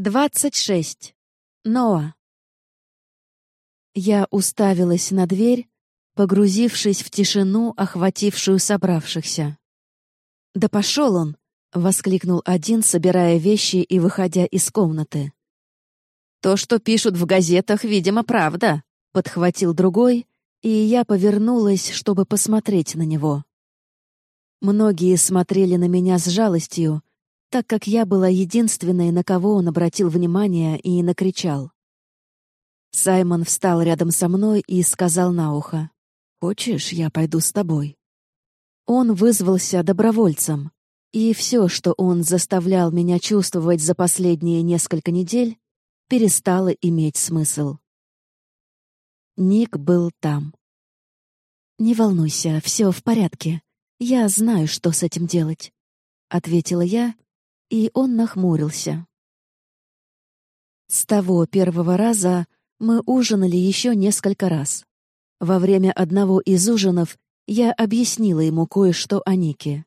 Двадцать шесть. Ноа. Я уставилась на дверь, погрузившись в тишину, охватившую собравшихся. «Да пошел он!» — воскликнул один, собирая вещи и выходя из комнаты. «То, что пишут в газетах, видимо, правда», — подхватил другой, и я повернулась, чтобы посмотреть на него. Многие смотрели на меня с жалостью, так как я была единственной, на кого он обратил внимание и накричал. Саймон встал рядом со мной и сказал на ухо, «Хочешь, я пойду с тобой?» Он вызвался добровольцем, и все, что он заставлял меня чувствовать за последние несколько недель, перестало иметь смысл. Ник был там. «Не волнуйся, все в порядке. Я знаю, что с этим делать», — ответила я и он нахмурился. С того первого раза мы ужинали еще несколько раз. Во время одного из ужинов я объяснила ему кое-что о Нике.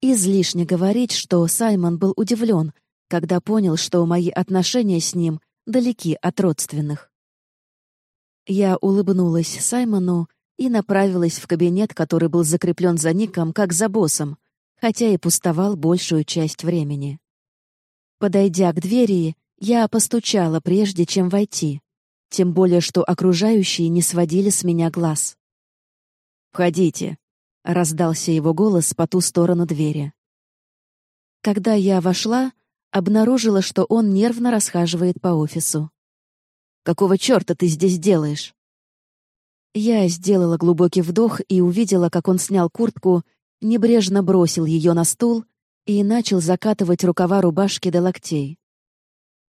Излишне говорить, что Саймон был удивлен, когда понял, что мои отношения с ним далеки от родственных. Я улыбнулась Саймону и направилась в кабинет, который был закреплен за Ником, как за боссом, хотя и пустовал большую часть времени. Подойдя к двери, я постучала, прежде чем войти, тем более что окружающие не сводили с меня глаз. «Входите», — раздался его голос по ту сторону двери. Когда я вошла, обнаружила, что он нервно расхаживает по офису. «Какого черта ты здесь делаешь?» Я сделала глубокий вдох и увидела, как он снял куртку небрежно бросил ее на стул и начал закатывать рукава рубашки до локтей.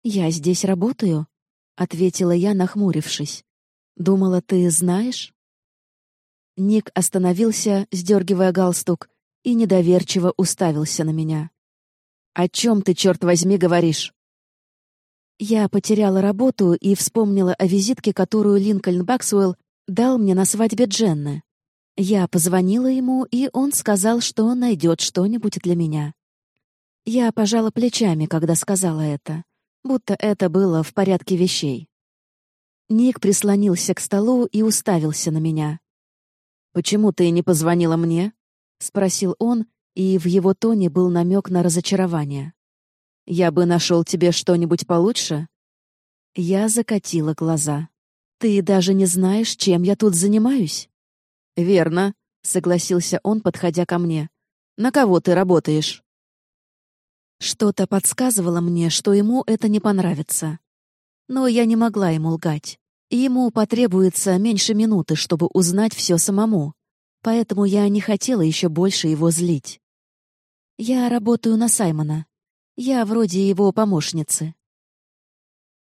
«Я здесь работаю», — ответила я, нахмурившись. «Думала, ты знаешь?» Ник остановился, сдергивая галстук, и недоверчиво уставился на меня. «О чем ты, черт возьми, говоришь?» Я потеряла работу и вспомнила о визитке, которую Линкольн Баксуэлл дал мне на свадьбе Дженны. Я позвонила ему, и он сказал, что найдет что-нибудь для меня. Я пожала плечами, когда сказала это, будто это было в порядке вещей. Ник прислонился к столу и уставился на меня. «Почему ты не позвонила мне?» — спросил он, и в его тоне был намек на разочарование. «Я бы нашел тебе что-нибудь получше?» Я закатила глаза. «Ты даже не знаешь, чем я тут занимаюсь?» «Верно», — согласился он, подходя ко мне. «На кого ты работаешь?» Что-то подсказывало мне, что ему это не понравится. Но я не могла ему лгать. ему потребуется меньше минуты, чтобы узнать все самому. Поэтому я не хотела еще больше его злить. Я работаю на Саймона. Я вроде его помощницы.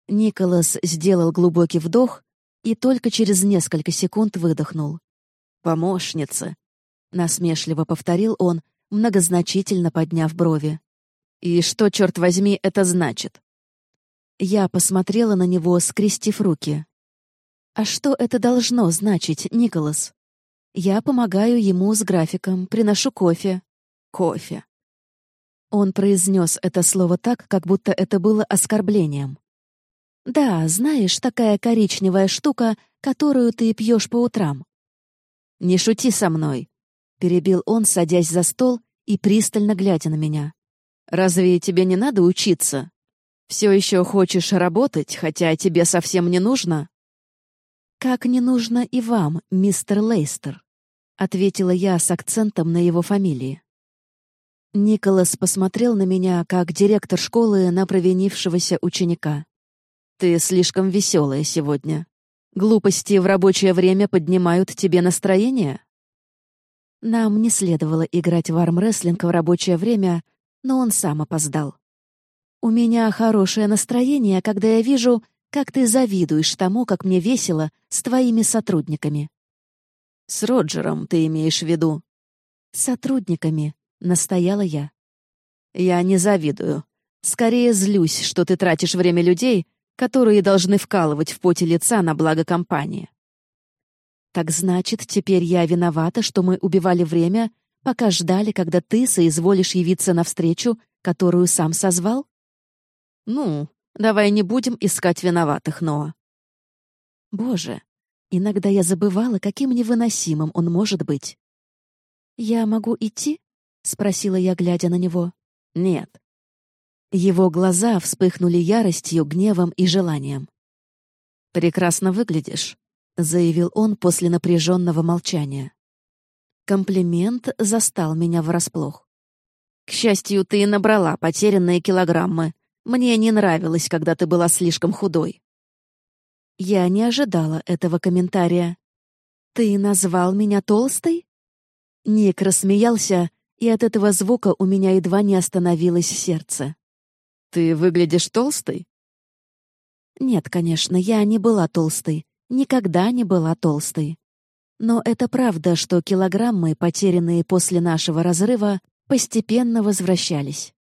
Николас сделал глубокий вдох и только через несколько секунд выдохнул. «Помощница», — насмешливо повторил он, многозначительно подняв брови. «И что, черт возьми, это значит?» Я посмотрела на него, скрестив руки. «А что это должно значить, Николас?» «Я помогаю ему с графиком, приношу кофе». «Кофе». Он произнес это слово так, как будто это было оскорблением. «Да, знаешь, такая коричневая штука, которую ты пьешь по утрам. «Не шути со мной», — перебил он, садясь за стол и пристально глядя на меня. «Разве тебе не надо учиться? Все еще хочешь работать, хотя тебе совсем не нужно?» «Как не нужно и вам, мистер Лейстер», — ответила я с акцентом на его фамилии. Николас посмотрел на меня, как директор школы на провинившегося ученика. «Ты слишком веселая сегодня. Глупости в рабочее время поднимают тебе настроение? Нам не следовало играть в армрестлинг в рабочее время, но он сам опоздал. У меня хорошее настроение, когда я вижу, как ты завидуешь тому, как мне весело с твоими сотрудниками. С Роджером ты имеешь в виду? Сотрудниками, настояла я. Я не завидую. Скорее злюсь, что ты тратишь время людей, которые должны вкалывать в поте лица на благо компании. Так значит, теперь я виновата, что мы убивали время, пока ждали, когда ты соизволишь явиться навстречу, которую сам созвал? Ну, Давай не будем искать виноватых, Ноа. Боже, иногда я забывала, каким невыносимым он может быть. «Я могу идти?» — спросила я, глядя на него. «Нет». Его глаза вспыхнули яростью, гневом и желанием. «Прекрасно выглядишь», — заявил он после напряженного молчания. Комплимент застал меня врасплох. «К счастью, ты набрала потерянные килограммы. Мне не нравилось, когда ты была слишком худой». Я не ожидала этого комментария. «Ты назвал меня толстой?» Ник рассмеялся, и от этого звука у меня едва не остановилось сердце. «Ты выглядишь толстой?» Нет, конечно, я не была толстой. Никогда не была толстой. Но это правда, что килограммы, потерянные после нашего разрыва, постепенно возвращались.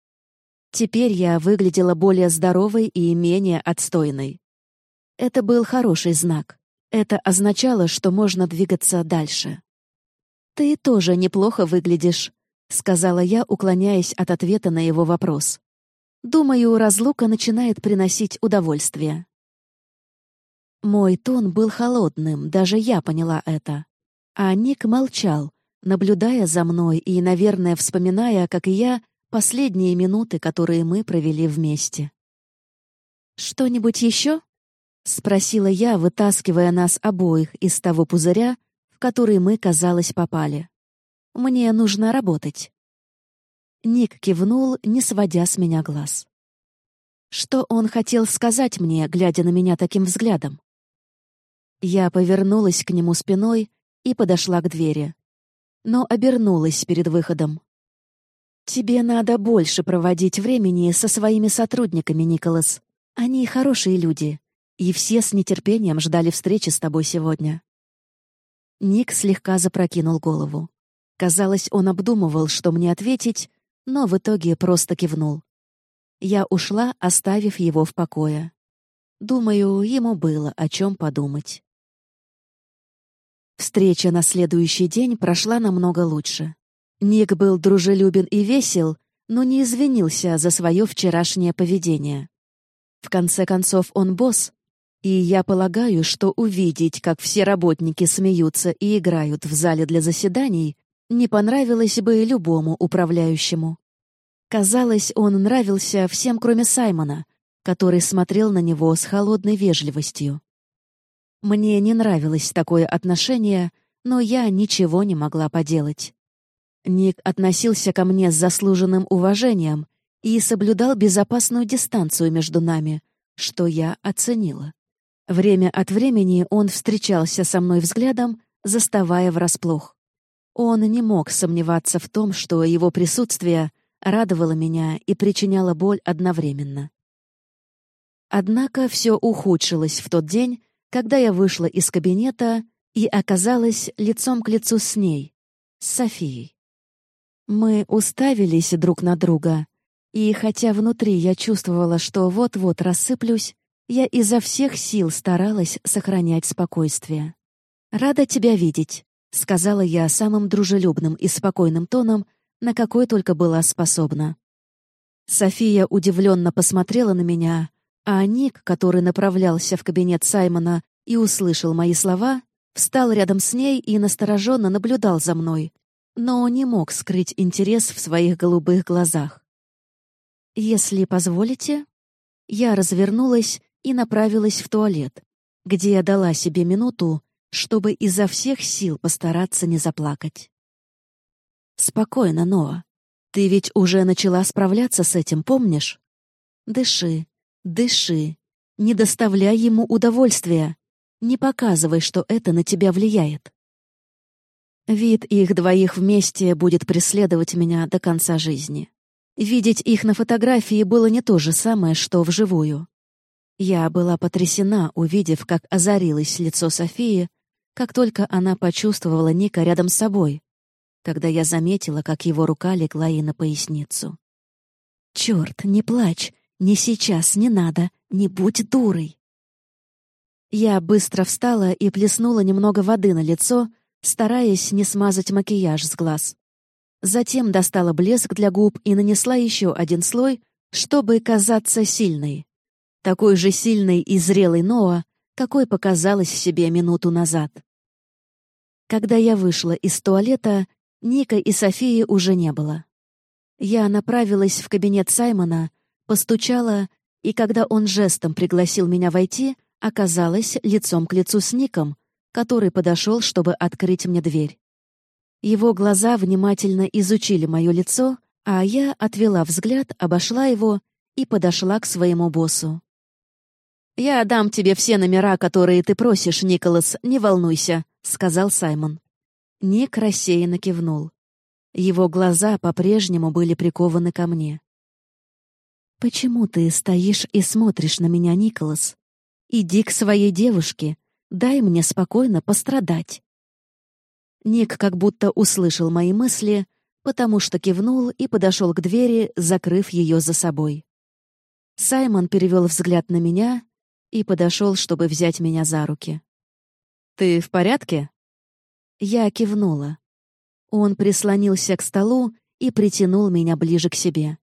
Теперь я выглядела более здоровой и менее отстойной. Это был хороший знак. Это означало, что можно двигаться дальше. «Ты тоже неплохо выглядишь», — сказала я, уклоняясь от ответа на его вопрос. «Думаю, разлука начинает приносить удовольствие». Мой тон был холодным, даже я поняла это. А Ник молчал, наблюдая за мной и, наверное, вспоминая, как и я, последние минуты, которые мы провели вместе. «Что-нибудь еще?» — спросила я, вытаскивая нас обоих из того пузыря, в который мы, казалось, попали. «Мне нужно работать». Ник кивнул, не сводя с меня глаз. Что он хотел сказать мне, глядя на меня таким взглядом? Я повернулась к нему спиной и подошла к двери. Но обернулась перед выходом. «Тебе надо больше проводить времени со своими сотрудниками, Николас. Они хорошие люди, и все с нетерпением ждали встречи с тобой сегодня». Ник слегка запрокинул голову. Казалось, он обдумывал, что мне ответить, но в итоге просто кивнул. Я ушла, оставив его в покое. Думаю, ему было о чем подумать. Встреча на следующий день прошла намного лучше. Ник был дружелюбен и весел, но не извинился за свое вчерашнее поведение. В конце концов, он босс, и я полагаю, что увидеть, как все работники смеются и играют в зале для заседаний, не понравилось бы любому управляющему. Казалось, он нравился всем, кроме Саймона, который смотрел на него с холодной вежливостью. Мне не нравилось такое отношение, но я ничего не могла поделать. Ник относился ко мне с заслуженным уважением и соблюдал безопасную дистанцию между нами, что я оценила. Время от времени он встречался со мной взглядом, заставая врасплох. Он не мог сомневаться в том, что его присутствие радовало меня и причиняло боль одновременно. Однако все ухудшилось в тот день, когда я вышла из кабинета и оказалась лицом к лицу с ней, с Софией. Мы уставились друг на друга, и хотя внутри я чувствовала, что вот-вот рассыплюсь, я изо всех сил старалась сохранять спокойствие. «Рада тебя видеть», — сказала я самым дружелюбным и спокойным тоном, на какой только была способна. София удивленно посмотрела на меня, а Ник, который направлялся в кабинет Саймона и услышал мои слова, встал рядом с ней и настороженно наблюдал за мной, но не мог скрыть интерес в своих голубых глазах. «Если позволите...» Я развернулась и направилась в туалет, где я дала себе минуту, чтобы изо всех сил постараться не заплакать. «Спокойно, Ноа. Ты ведь уже начала справляться с этим, помнишь? Дыши, Дыши. Не доставляй ему удовольствия. Не показывай, что это на тебя влияет. Вид их двоих вместе будет преследовать меня до конца жизни. Видеть их на фотографии было не то же самое, что вживую. Я была потрясена, увидев, как озарилось лицо Софии, как только она почувствовала Ника рядом с собой, когда я заметила, как его рука легла ей на поясницу. «Черт, не плачь! «Не сейчас, не надо, не будь дурой!» Я быстро встала и плеснула немного воды на лицо, стараясь не смазать макияж с глаз. Затем достала блеск для губ и нанесла еще один слой, чтобы казаться сильной. Такой же сильный и зрелый Ноа, какой показалась себе минуту назад. Когда я вышла из туалета, Ника и Софии уже не было. Я направилась в кабинет Саймона, постучала, и когда он жестом пригласил меня войти, оказалась лицом к лицу с Ником, который подошел, чтобы открыть мне дверь. Его глаза внимательно изучили мое лицо, а я отвела взгляд, обошла его и подошла к своему боссу. «Я дам тебе все номера, которые ты просишь, Николас, не волнуйся», — сказал Саймон. Ник рассеянно кивнул. Его глаза по-прежнему были прикованы ко мне. «Почему ты стоишь и смотришь на меня, Николас? Иди к своей девушке, дай мне спокойно пострадать». Ник как будто услышал мои мысли, потому что кивнул и подошел к двери, закрыв ее за собой. Саймон перевел взгляд на меня и подошел, чтобы взять меня за руки. «Ты в порядке?» Я кивнула. Он прислонился к столу и притянул меня ближе к себе.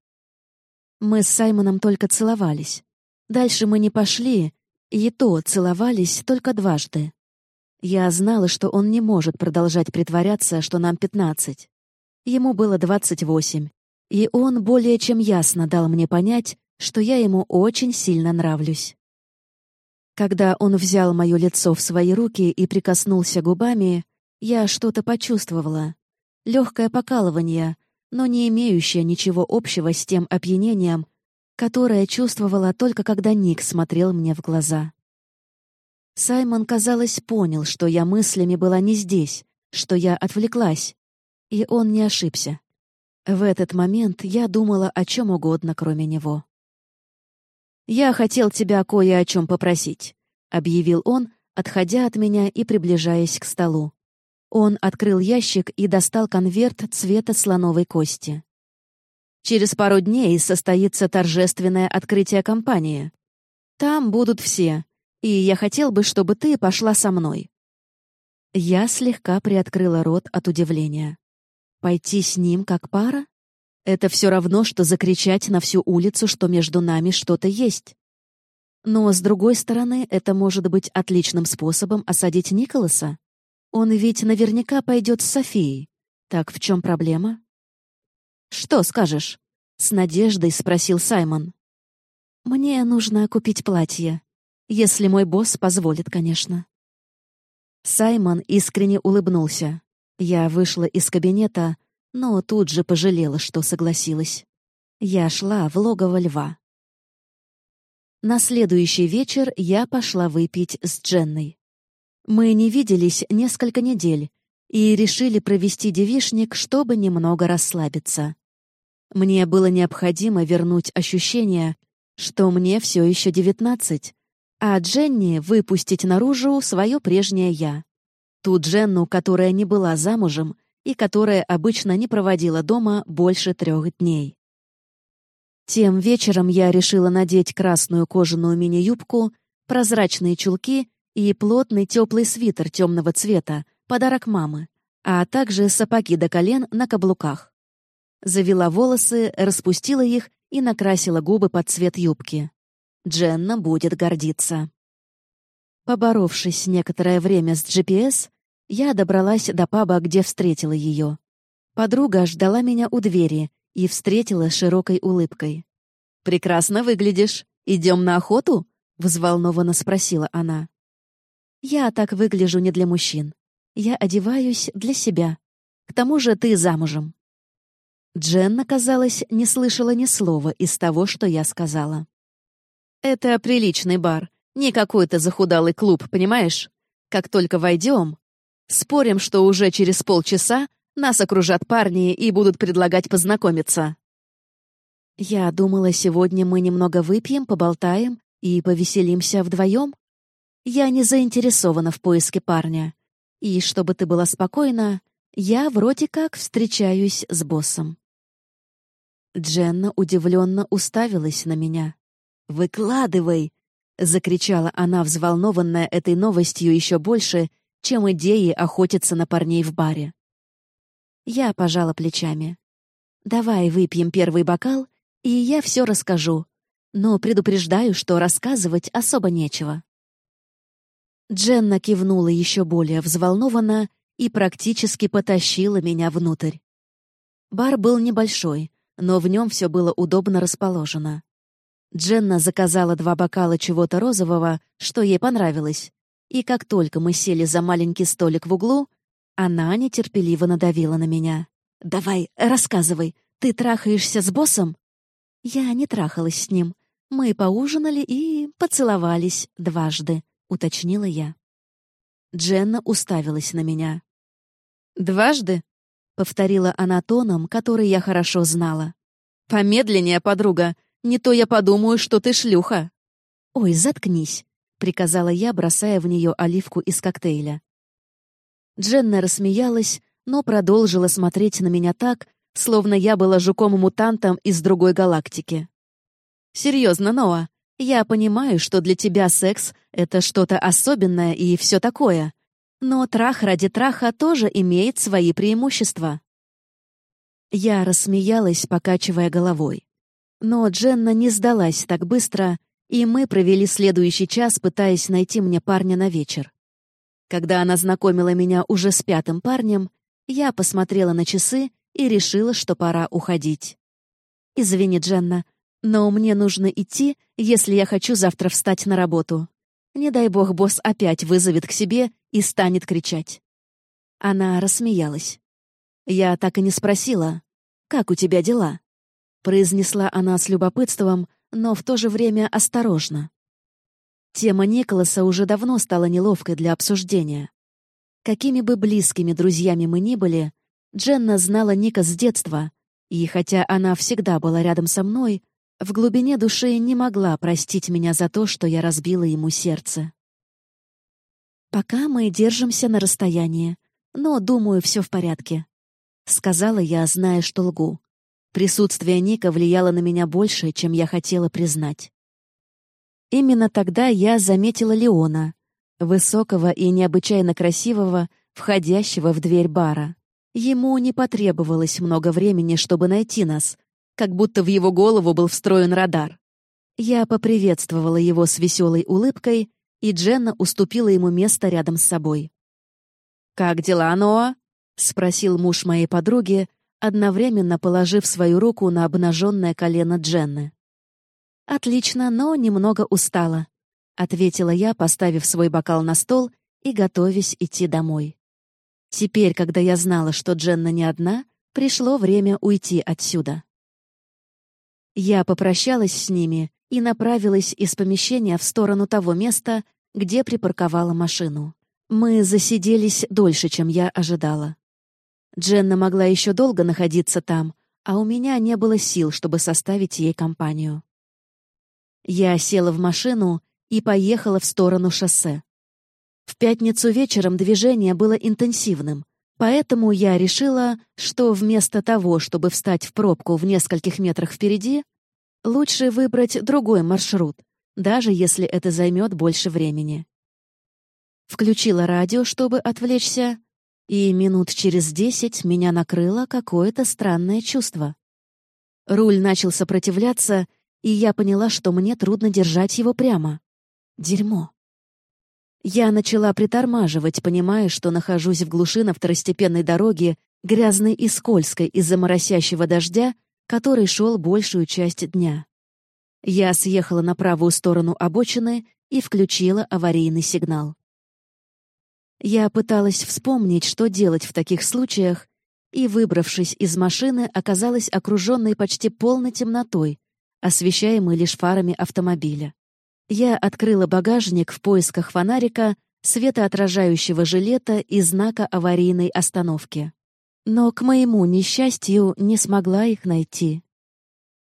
Мы с Саймоном только целовались. Дальше мы не пошли, и то целовались только дважды. Я знала, что он не может продолжать притворяться, что нам пятнадцать. Ему было двадцать восемь, и он более чем ясно дал мне понять, что я ему очень сильно нравлюсь. Когда он взял мое лицо в свои руки и прикоснулся губами, я что-то почувствовала. Легкое покалывание, но не имеющее ничего общего с тем опьянением, которое чувствовала только когда Ник смотрел мне в глаза. Саймон, казалось, понял, что я мыслями была не здесь, что я отвлеклась, и он не ошибся. В этот момент я думала о чем угодно, кроме него. «Я хотел тебя кое о чем попросить», — объявил он, отходя от меня и приближаясь к столу. Он открыл ящик и достал конверт цвета слоновой кости. «Через пару дней состоится торжественное открытие компании. Там будут все, и я хотел бы, чтобы ты пошла со мной». Я слегка приоткрыла рот от удивления. «Пойти с ним как пара? Это все равно, что закричать на всю улицу, что между нами что-то есть. Но, с другой стороны, это может быть отличным способом осадить Николаса. Он ведь наверняка пойдет с Софией. Так в чем проблема? «Что скажешь?» — с надеждой спросил Саймон. «Мне нужно купить платье. Если мой босс позволит, конечно». Саймон искренне улыбнулся. Я вышла из кабинета, но тут же пожалела, что согласилась. Я шла в логово льва. На следующий вечер я пошла выпить с Дженной. Мы не виделись несколько недель и решили провести девишник, чтобы немного расслабиться. Мне было необходимо вернуть ощущение, что мне все еще девятнадцать, а Дженни выпустить наружу свое прежнее «я». Ту Дженну, которая не была замужем и которая обычно не проводила дома больше трех дней. Тем вечером я решила надеть красную кожаную мини-юбку, прозрачные чулки и плотный теплый свитер темного цвета, подарок мамы, а также сапоги до колен на каблуках. Завела волосы, распустила их и накрасила губы под цвет юбки. Дженна будет гордиться. Поборовшись некоторое время с GPS, я добралась до паба, где встретила ее. Подруга ждала меня у двери и встретила широкой улыбкой. «Прекрасно выглядишь. Идем на охоту?» — взволнованно спросила она. Я так выгляжу не для мужчин. Я одеваюсь для себя. К тому же ты замужем». Дженна, казалось, не слышала ни слова из того, что я сказала. «Это приличный бар, не какой-то захудалый клуб, понимаешь? Как только войдем, спорим, что уже через полчаса нас окружат парни и будут предлагать познакомиться». «Я думала, сегодня мы немного выпьем, поболтаем и повеселимся вдвоем?» Я не заинтересована в поиске парня. И, чтобы ты была спокойна, я вроде как встречаюсь с боссом». Дженна удивленно уставилась на меня. «Выкладывай!» — закричала она, взволнованная этой новостью еще больше, чем идеей охотиться на парней в баре. Я пожала плечами. «Давай выпьем первый бокал, и я все расскажу. но предупреждаю, что рассказывать особо нечего». Дженна кивнула еще более взволнованно и практически потащила меня внутрь. Бар был небольшой, но в нем все было удобно расположено. Дженна заказала два бокала чего-то розового, что ей понравилось, и как только мы сели за маленький столик в углу, она нетерпеливо надавила на меня. «Давай, рассказывай, ты трахаешься с боссом?» Я не трахалась с ним. Мы поужинали и поцеловались дважды уточнила я. Дженна уставилась на меня. «Дважды?» — повторила она тоном, который я хорошо знала. «Помедленнее, подруга, не то я подумаю, что ты шлюха». «Ой, заткнись», — приказала я, бросая в нее оливку из коктейля. Дженна рассмеялась, но продолжила смотреть на меня так, словно я была жуком-мутантом из другой галактики. «Серьезно, Ноа, я понимаю, что для тебя секс — это что-то особенное и все такое. Но трах ради траха тоже имеет свои преимущества. Я рассмеялась, покачивая головой. Но Дженна не сдалась так быстро, и мы провели следующий час, пытаясь найти мне парня на вечер. Когда она знакомила меня уже с пятым парнем, я посмотрела на часы и решила, что пора уходить. «Извини, Дженна, но мне нужно идти, если я хочу завтра встать на работу. Не дай бог босс опять вызовет к себе и станет кричать. Она рассмеялась. Я так и не спросила, «Как у тебя дела?» Произнесла она с любопытством, но в то же время осторожно. Тема Николаса уже давно стала неловкой для обсуждения. Какими бы близкими друзьями мы ни были, Дженна знала Ника с детства, и хотя она всегда была рядом со мной, в глубине души не могла простить меня за то, что я разбила ему сердце. «Пока мы держимся на расстоянии, но, думаю, все в порядке», — сказала я, зная, что лгу. Присутствие Ника влияло на меня больше, чем я хотела признать. Именно тогда я заметила Леона, высокого и необычайно красивого, входящего в дверь бара. Ему не потребовалось много времени, чтобы найти нас, как будто в его голову был встроен радар. Я поприветствовала его с веселой улыбкой, и Дженна уступила ему место рядом с собой. «Как дела, Ноа?» — спросил муж моей подруги, одновременно положив свою руку на обнаженное колено Дженны. «Отлично, но немного устала», — ответила я, поставив свой бокал на стол и готовясь идти домой. Теперь, когда я знала, что Дженна не одна, пришло время уйти отсюда. Я попрощалась с ними и направилась из помещения в сторону того места, где припарковала машину. Мы засиделись дольше, чем я ожидала. Дженна могла еще долго находиться там, а у меня не было сил, чтобы составить ей компанию. Я села в машину и поехала в сторону шоссе. В пятницу вечером движение было интенсивным, Поэтому я решила, что вместо того, чтобы встать в пробку в нескольких метрах впереди, лучше выбрать другой маршрут, даже если это займет больше времени. Включила радио, чтобы отвлечься, и минут через десять меня накрыло какое-то странное чувство. Руль начал сопротивляться, и я поняла, что мне трудно держать его прямо. Дерьмо. Я начала притормаживать, понимая, что нахожусь в глуши на второстепенной дороге, грязной и скользкой из-за моросящего дождя, который шел большую часть дня. Я съехала на правую сторону обочины и включила аварийный сигнал. Я пыталась вспомнить, что делать в таких случаях, и, выбравшись из машины, оказалась окруженной почти полной темнотой, освещаемой лишь фарами автомобиля. Я открыла багажник в поисках фонарика, светоотражающего жилета и знака аварийной остановки. Но, к моему несчастью, не смогла их найти.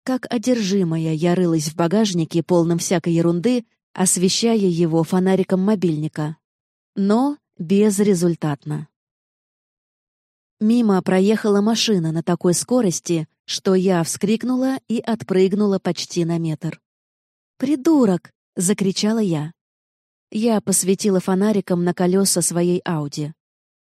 Как одержимая я рылась в багажнике, полном всякой ерунды, освещая его фонариком мобильника. Но безрезультатно. Мимо проехала машина на такой скорости, что я вскрикнула и отпрыгнула почти на метр. «Придурок!» — закричала я. Я посветила фонариком на колеса своей Ауди.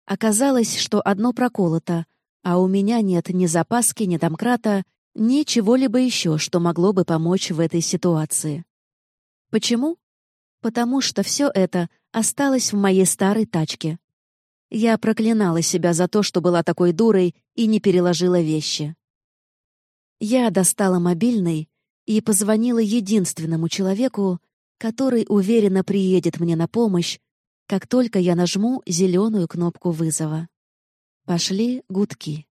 Оказалось, что одно проколото, а у меня нет ни запаски, ни домкрата, ни чего-либо еще, что могло бы помочь в этой ситуации. Почему? Потому что все это осталось в моей старой тачке. Я проклинала себя за то, что была такой дурой и не переложила вещи. Я достала мобильный и позвонила единственному человеку, который уверенно приедет мне на помощь, как только я нажму зеленую кнопку вызова. Пошли гудки.